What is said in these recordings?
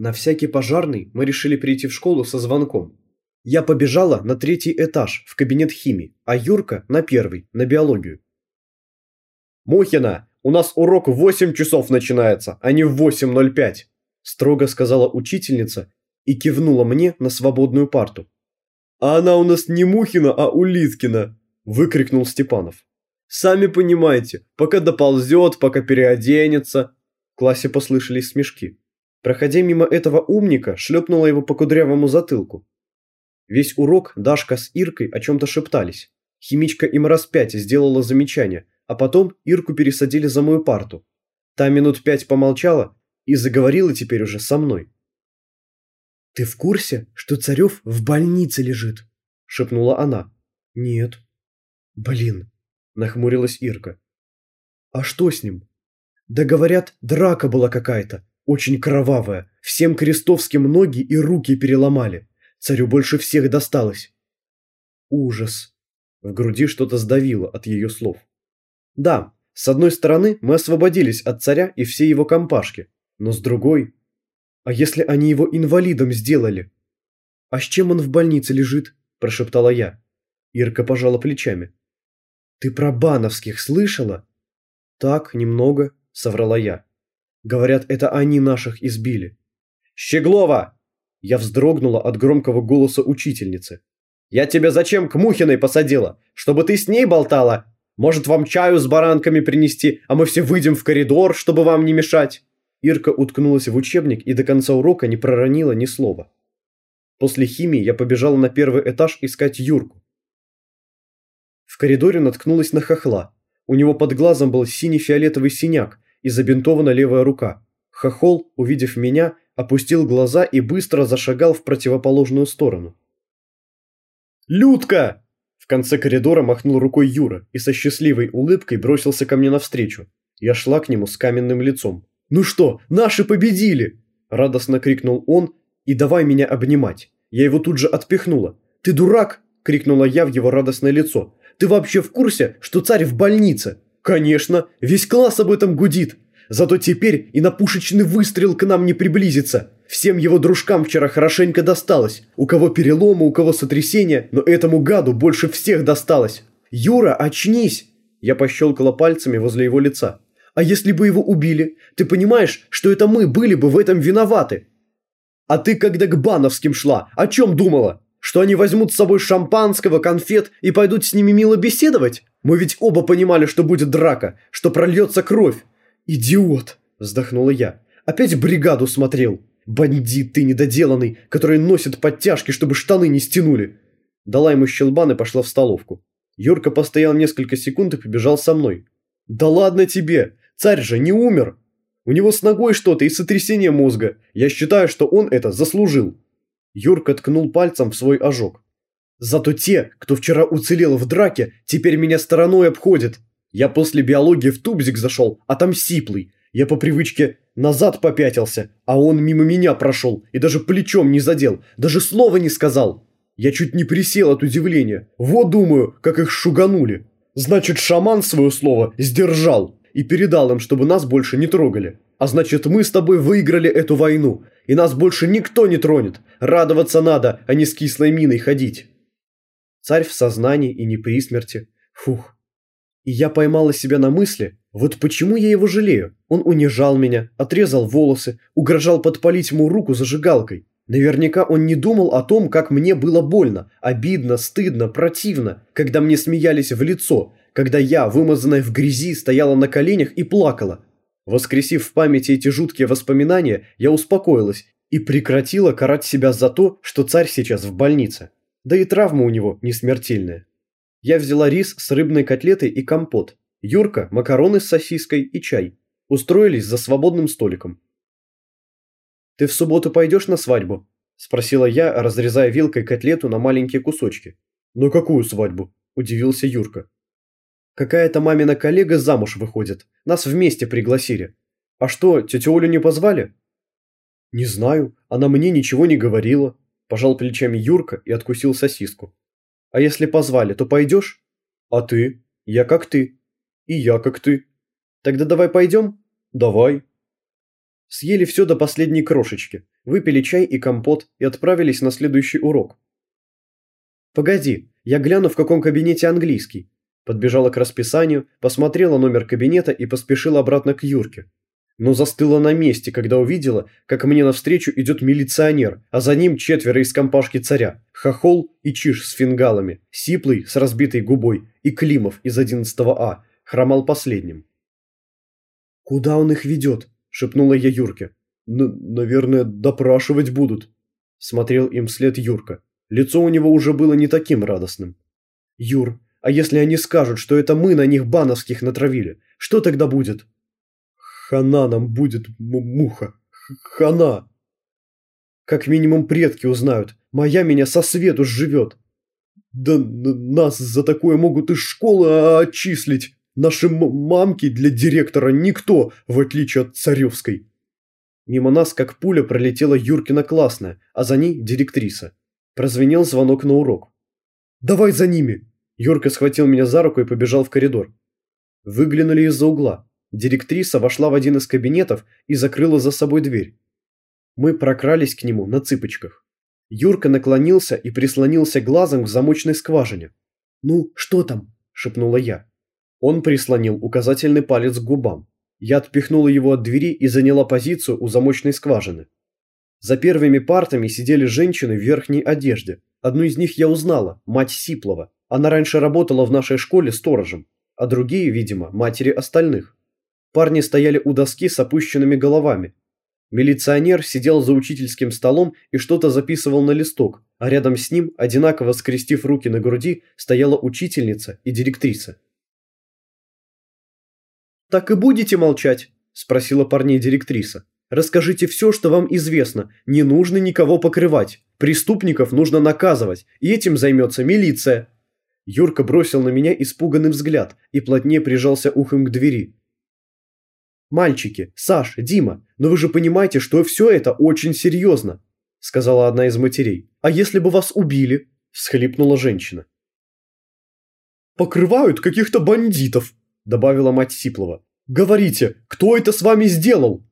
На всякий пожарный мы решили прийти в школу со звонком. Я побежала на третий этаж, в кабинет химии, а Юрка на первый, на биологию. «Мухина, у нас урок в 8 часов начинается, а не в 8.05», строго сказала учительница и кивнула мне на свободную парту. «А она у нас не Мухина, а Улиткина!» – выкрикнул Степанов. «Сами понимаете, пока доползет, пока переоденется!» В классе послышались смешки. Проходя мимо этого умника, шлепнула его по кудрявому затылку. Весь урок Дашка с Иркой о чем-то шептались. Химичка им раз пять сделала замечание, а потом Ирку пересадили за мою парту. Та минут пять помолчала и заговорила теперь уже со мной. «Ты в курсе, что Царев в больнице лежит?» – шепнула она. «Нет». «Блин», – нахмурилась Ирка. «А что с ним?» «Да говорят, драка была какая-то, очень кровавая, всем крестовским ноги и руки переломали. Царю больше всех досталось». «Ужас». В груди что-то сдавило от ее слов. «Да, с одной стороны мы освободились от царя и всей его компашки, но с другой а если они его инвалидом сделали? А с чем он в больнице лежит? Прошептала я. Ирка пожала плечами. Ты про Бановских слышала? Так, немного, соврала я. Говорят, это они наших избили. Щеглова! Я вздрогнула от громкого голоса учительницы. «Я тебя зачем к Мухиной посадила? Чтобы ты с ней болтала? Может, вам чаю с баранками принести, а мы все выйдем в коридор, чтобы вам не мешать?» Ирка уткнулась в учебник и до конца урока не проронила ни слова. После химии я побежала на первый этаж искать Юрку. В коридоре наткнулась на хохла. У него под глазом был синий-фиолетовый синяк и забинтована левая рука. Хохол, увидев меня, опустил глаза и быстро зашагал в противоположную сторону. «Людка!» В конце коридора махнул рукой Юра и со счастливой улыбкой бросился ко мне навстречу. Я шла к нему с каменным лицом. «Ну что, наши победили!» – радостно крикнул он и давай меня обнимать. Я его тут же отпихнула. «Ты дурак!» – крикнула я в его радостное лицо. «Ты вообще в курсе, что царь в больнице?» «Конечно, весь класс об этом гудит. Зато теперь и на пушечный выстрел к нам не приблизится. Всем его дружкам вчера хорошенько досталось. У кого переломы, у кого сотрясение, но этому гаду больше всех досталось. Юра, очнись!» Я пощелкала пальцами возле его лица. А если бы его убили? Ты понимаешь, что это мы были бы в этом виноваты? А ты, когда к Бановским шла, о чем думала? Что они возьмут с собой шампанского, конфет и пойдут с ними мило беседовать? Мы ведь оба понимали, что будет драка, что прольется кровь. Идиот, вздохнула я. Опять бригаду смотрел. Бандит ты недоделанный, который носит подтяжки, чтобы штаны не стянули. Дала ему щелбан и пошла в столовку. Юрка постоял несколько секунд и побежал со мной. «Да ладно тебе! Царь же не умер. У него с ногой что-то и сотрясение мозга. Я считаю, что он это заслужил. Юрка ткнул пальцем в свой ожог. Зато те, кто вчера уцелел в драке, теперь меня стороной обходят. Я после биологии в тубзик зашел, а там сиплый. Я по привычке назад попятился, а он мимо меня прошел и даже плечом не задел, даже слова не сказал. Я чуть не присел от удивления. Вот думаю, как их шуганули. Значит, шаман свое слово сдержал и передал им, чтобы нас больше не трогали. А значит, мы с тобой выиграли эту войну, и нас больше никто не тронет. Радоваться надо, а не с кислой миной ходить. Царь в сознании и не при смерти. Фух. И я поймала себя на мысли, вот почему я его жалею. Он унижал меня, отрезал волосы, угрожал подпалить ему руку зажигалкой. Наверняка он не думал о том, как мне было больно, обидно, стыдно, противно, когда мне смеялись в лицо, когда я, вымазанная в грязи, стояла на коленях и плакала. Воскресив в памяти эти жуткие воспоминания, я успокоилась и прекратила карать себя за то, что царь сейчас в больнице. Да и травма у него не смертельная. Я взяла рис с рыбной котлетой и компот. Юрка – макароны с сосиской и чай. Устроились за свободным столиком. «Ты в субботу пойдешь на свадьбу?» – спросила я, разрезая вилкой котлету на маленькие кусочки. «Ну какую свадьбу?» – удивился Юрка. Какая-то мамина коллега замуж выходит. Нас вместе пригласили. А что, тетю Олю не позвали? Не знаю, она мне ничего не говорила. Пожал плечами Юрка и откусил сосиску. А если позвали, то пойдешь? А ты? Я как ты. И я как ты. Тогда давай пойдем? Давай. Съели все до последней крошечки, выпили чай и компот и отправились на следующий урок. «Погоди, я гляну, в каком кабинете английский». Подбежала к расписанию, посмотрела номер кабинета и поспешила обратно к Юрке. Но застыла на месте, когда увидела, как мне навстречу идет милиционер, а за ним четверо из компашки царя. Хохол и Чиж с фингалами, Сиплый с разбитой губой и Климов из 11 А, хромал последним. «Куда он их ведет?» – шепнула я Юрке. «Наверное, допрашивать будут», – смотрел им вслед Юрка. Лицо у него уже было не таким радостным. «Юр, а если они скажут, что это мы на них бановских натравили, что тогда будет?» «Хана нам будет, муха, хана!» «Как минимум предки узнают, моя меня со свету сживет!» «Да нас за такое могут из школы отчислить!» Наши мамки для директора никто, в отличие от царевской. Мимо нас, как пуля, пролетела Юркина классная, а за ней директриса. Прозвенел звонок на урок. «Давай за ними!» Юрка схватил меня за руку и побежал в коридор. Выглянули из-за угла. Директриса вошла в один из кабинетов и закрыла за собой дверь. Мы прокрались к нему на цыпочках. Юрка наклонился и прислонился глазом к замочной скважине. «Ну, что там?» – шепнула я. Он прислонил указательный палец к губам. Я отпихнула его от двери и заняла позицию у замочной скважины. За первыми партами сидели женщины в верхней одежде. Одну из них я узнала, мать Сиплова. Она раньше работала в нашей школе сторожем, а другие, видимо, матери остальных. Парни стояли у доски с опущенными головами. Милиционер сидел за учительским столом и что-то записывал на листок, а рядом с ним, одинаково скрестив руки на груди, стояла учительница и директриса. «Так и будете молчать?» – спросила парней директриса. «Расскажите все, что вам известно. Не нужно никого покрывать. Преступников нужно наказывать, и этим займется милиция». Юрка бросил на меня испуганный взгляд и плотнее прижался ухом к двери. «Мальчики, Саш, Дима, но вы же понимаете, что все это очень серьезно», – сказала одна из матерей. «А если бы вас убили?» – всхлипнула женщина. «Покрывают каких-то бандитов», добавила мать Сиплова. «Говорите, кто это с вами сделал?»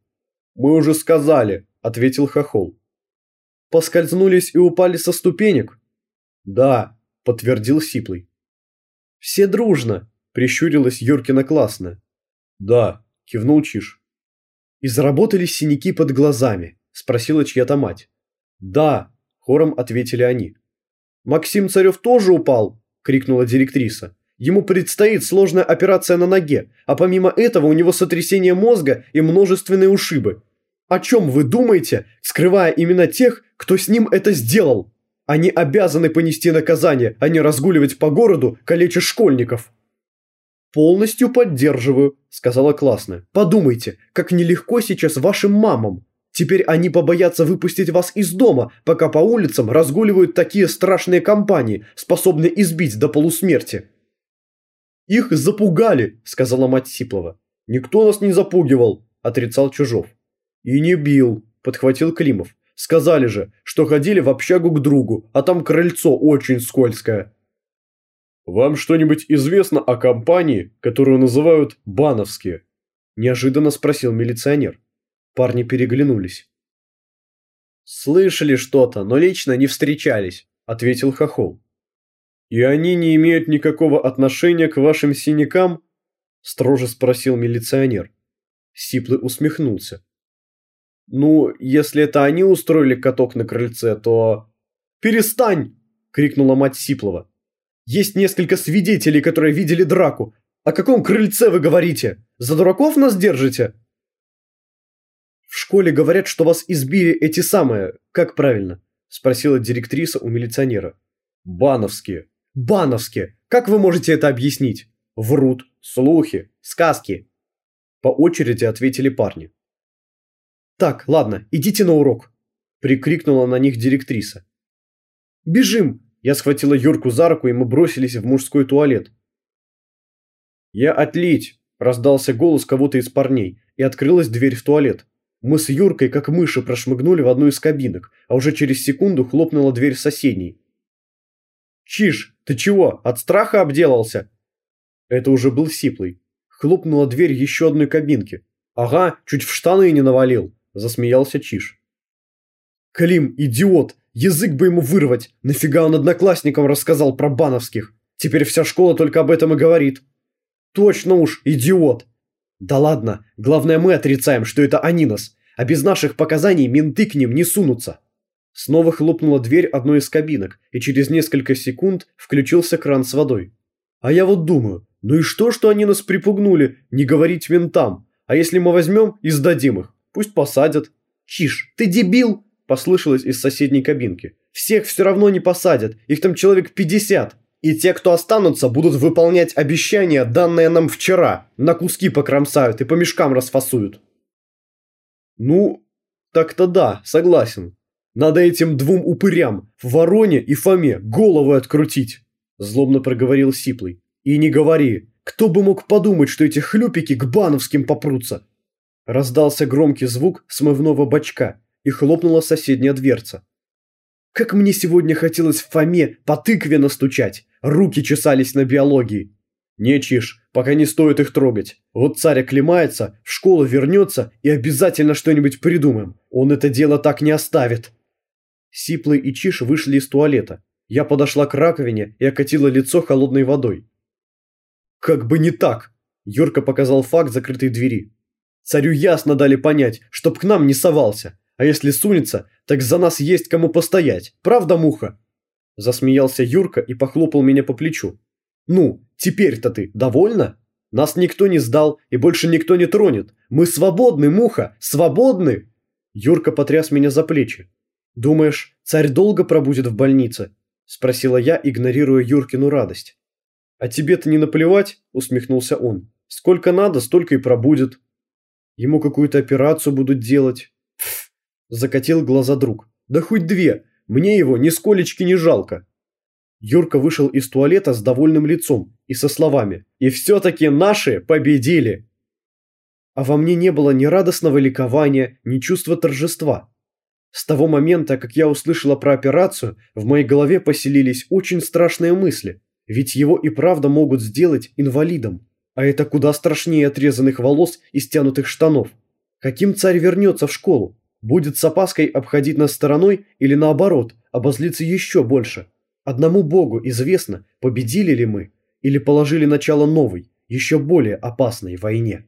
«Мы уже сказали», – ответил Хохол. «Поскользнулись и упали со ступенек?» «Да», – подтвердил Сиплый. «Все дружно», – прищурилась Юркина классная. «Да», – кивнул Чиж. «И заработали синяки под глазами?» – спросила чья-то мать. «Да», – хором ответили они. «Максим Царев тоже упал?» – крикнула директриса. Ему предстоит сложная операция на ноге, а помимо этого у него сотрясение мозга и множественные ушибы. О чем вы думаете, скрывая именно тех, кто с ним это сделал? Они обязаны понести наказание, а не разгуливать по городу, калеча школьников. «Полностью поддерживаю», – сказала классная. «Подумайте, как нелегко сейчас вашим мамам. Теперь они побоятся выпустить вас из дома, пока по улицам разгуливают такие страшные компании, способные избить до полусмерти». «Их запугали», – сказала мать Сиплова. «Никто нас не запугивал», – отрицал Чужов. «И не бил», – подхватил Климов. «Сказали же, что ходили в общагу к другу, а там крыльцо очень скользкое». «Вам что-нибудь известно о компании, которую называют «бановские»?» – неожиданно спросил милиционер. Парни переглянулись. «Слышали что-то, но лично не встречались», – ответил Хохол. «И они не имеют никакого отношения к вашим синякам?» – строже спросил милиционер. Сиплый усмехнулся. «Ну, если это они устроили каток на крыльце, то...» «Перестань!» – крикнула мать Сиплова. «Есть несколько свидетелей, которые видели драку. О каком крыльце вы говорите? За дураков нас держите?» «В школе говорят, что вас избили эти самые... Как правильно?» – спросила директриса у милиционера. «Бановские», Бановские. Как вы можете это объяснить? Врут. Слухи. Сказки. По очереди ответили парни. Так, ладно, идите на урок. Прикрикнула на них директриса. Бежим! Я схватила Юрку за руку, и мы бросились в мужской туалет. Я отлить! Раздался голос кого-то из парней, и открылась дверь в туалет. Мы с Юркой, как мыши, прошмыгнули в одну из кабинок, а уже через секунду хлопнула дверь соседней. «Чиж, ты чего, от страха обделался?» Это уже был Сиплый. Хлопнула дверь еще одной кабинки. «Ага, чуть в штаны не навалил», – засмеялся Чиш. «Клим, идиот! Язык бы ему вырвать! Нафига он одноклассникам рассказал про бановских? Теперь вся школа только об этом и говорит!» «Точно уж, идиот!» «Да ладно, главное мы отрицаем, что это они нас, а без наших показаний менты к ним не сунутся!» Снова хлопнула дверь одной из кабинок, и через несколько секунд включился кран с водой. А я вот думаю, ну и что, что они нас припугнули, не говорить ментам? А если мы возьмем и сдадим их? Пусть посадят. Чиш, ты дебил? Послышалось из соседней кабинки. Всех все равно не посадят, их там человек 50. И те, кто останутся, будут выполнять обещания, данные нам вчера. На куски покромсают и по мешкам расфасуют. Ну, так-то да, согласен. Надо этим двум упырям, Вороне и Фоме, голову открутить!» Злобно проговорил Сиплый. «И не говори, кто бы мог подумать, что эти хлюпики к бановским попрутся?» Раздался громкий звук смывного бачка, и хлопнула соседняя дверца. «Как мне сегодня хотелось в Фоме по тыкве настучать! Руки чесались на биологии!» «Не чишь, пока не стоит их трогать. Вот царь оклемается, в школу вернется и обязательно что-нибудь придумаем. Он это дело так не оставит!» Сиплый и Чиш вышли из туалета. Я подошла к раковине и окатила лицо холодной водой. «Как бы не так!» Юрка показал факт закрытой двери. «Царю ясно дали понять, чтоб к нам не совался. А если сунется, так за нас есть кому постоять. Правда, муха?» Засмеялся Юрка и похлопал меня по плечу. «Ну, теперь-то ты довольна? Нас никто не сдал и больше никто не тронет. Мы свободны, муха, свободны!» Юрка потряс меня за плечи. «Думаешь, царь долго пробудет в больнице?» – спросила я, игнорируя Юркину радость. «А тебе-то не наплевать?» – усмехнулся он. «Сколько надо, столько и пробудет. Ему какую-то операцию будут делать». Пф, закатил глаза друг. «Да хоть две, мне его нисколечки не жалко». Юрка вышел из туалета с довольным лицом и со словами «И все-таки наши победили!» А во мне не было ни радостного ликования, ни чувства торжества. С того момента, как я услышала про операцию, в моей голове поселились очень страшные мысли, ведь его и правда могут сделать инвалидом. А это куда страшнее отрезанных волос и стянутых штанов. Каким царь вернется в школу? Будет с опаской обходить нас стороной или наоборот, обозлиться еще больше? Одному богу известно, победили ли мы или положили начало новой, еще более опасной войне.